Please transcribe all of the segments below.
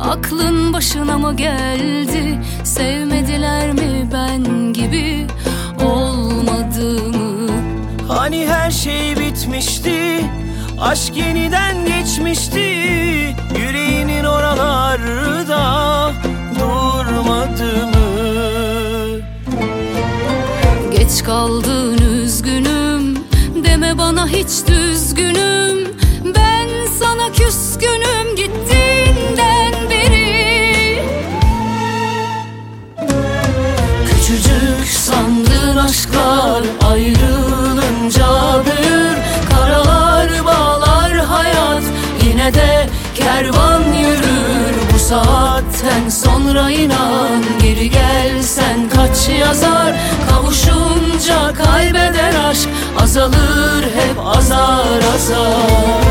Aklın başına mı geldi? Sevmediler mi ben gibi Olmadığımı Hani her şey bitmişti Aşk yeniden geçmişti. Yüreğinin oralarda Durmadı mı? Geç kaldın üzgünüm Deme bana hiç düzgünüm. Ben sana küskünüm gittiğinden beri. Küçücük sandığın aşklar ayrılınca büyür. Karalar bağlar hayat yine de kervan yürür. Bu saatten sonra inan geri gelsen kaç yazar? Kavuşunca kaybeder aşk azalır hep azar azar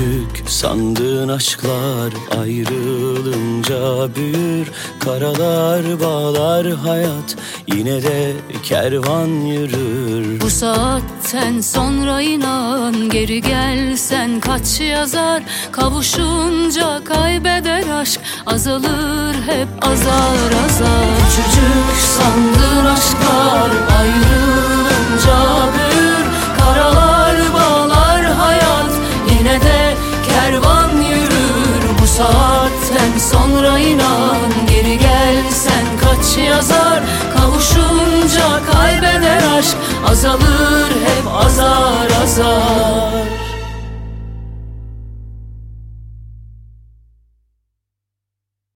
Küçücük sandığın aşklar ayrılınca büyür. Karalar bağlar hayat yine de kervan yürür. Bu saatten sonra inan Geri gelsen kaç yazar? Kavuşunca kaybeder aşk Azalır hep azar azar. Küçücük sandığın aşklar yazar. Kavuşunca kaybeder aşk Azalır